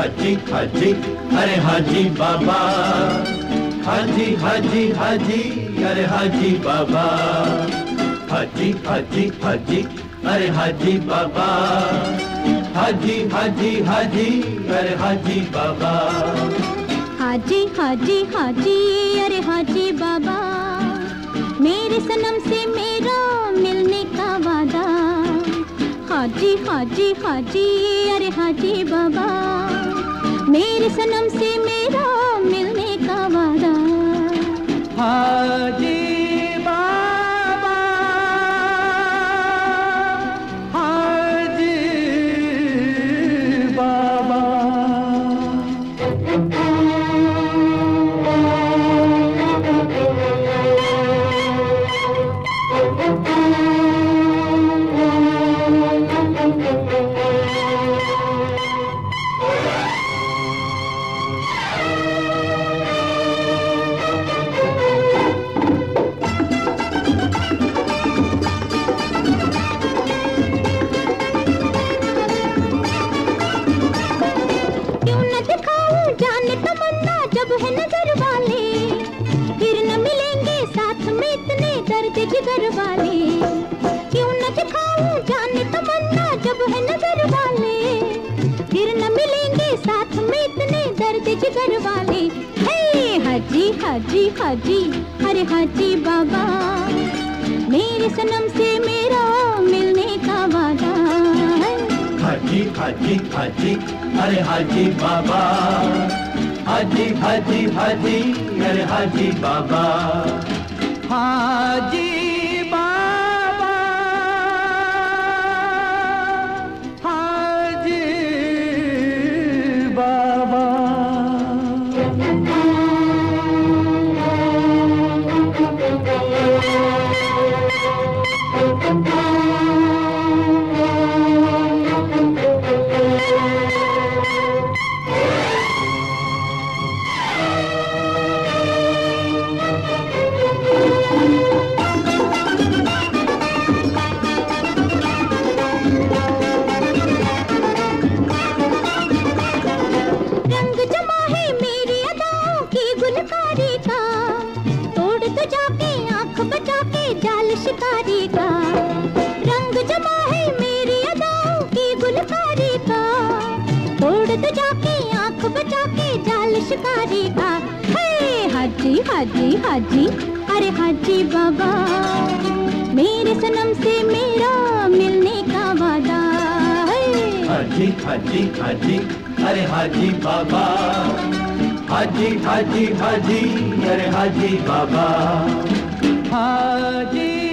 हाजी हाजी, अरे हाजी बाबा। हाजी हाजी हाजी, अरे हाजी बाबा। हाजी हाजी हाजी, अरे हाजी बाबा। हाजी हाजी हाजी, अरे हाजी बाबा। हाजी हाजी हाजी, अरे हाजी बाबा। मेरे सनम से मेरा हाजी हाजी हाजी अरे हाजी बाबा। मेरे सनम से मेरा मिलने का वादा। हाजी साथ में इतने दर्द जिगर वाले। हे हाजी हाजी हाजी अरे हाजी बाबा मेरे सनम से मेरा मिलने का वादा है। हाजी हाजी हाजी अरे हाजी बाबा हाजी हाजी हाजी अरे हाजी बाबा। हाजी जाल शिकारी का। रंग जमा है मेरी अदाओं की गुलकारी का। तोड़ तो जाके, आँख बचा के जाल शिकारी का। हे हाजी हाजी हाजी, अरे हाजी बाबा, मेरे सनम से मेरा मिलने का वादा हाजी हाजी हाजी, अरे हाजी बाबा, हाजी हाजी हाजी, अरे हाजी बाबा। हाजी